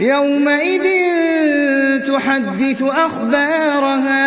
يَوْمَئِذٍ تُحَدِّثُ أَخْبَارَهَا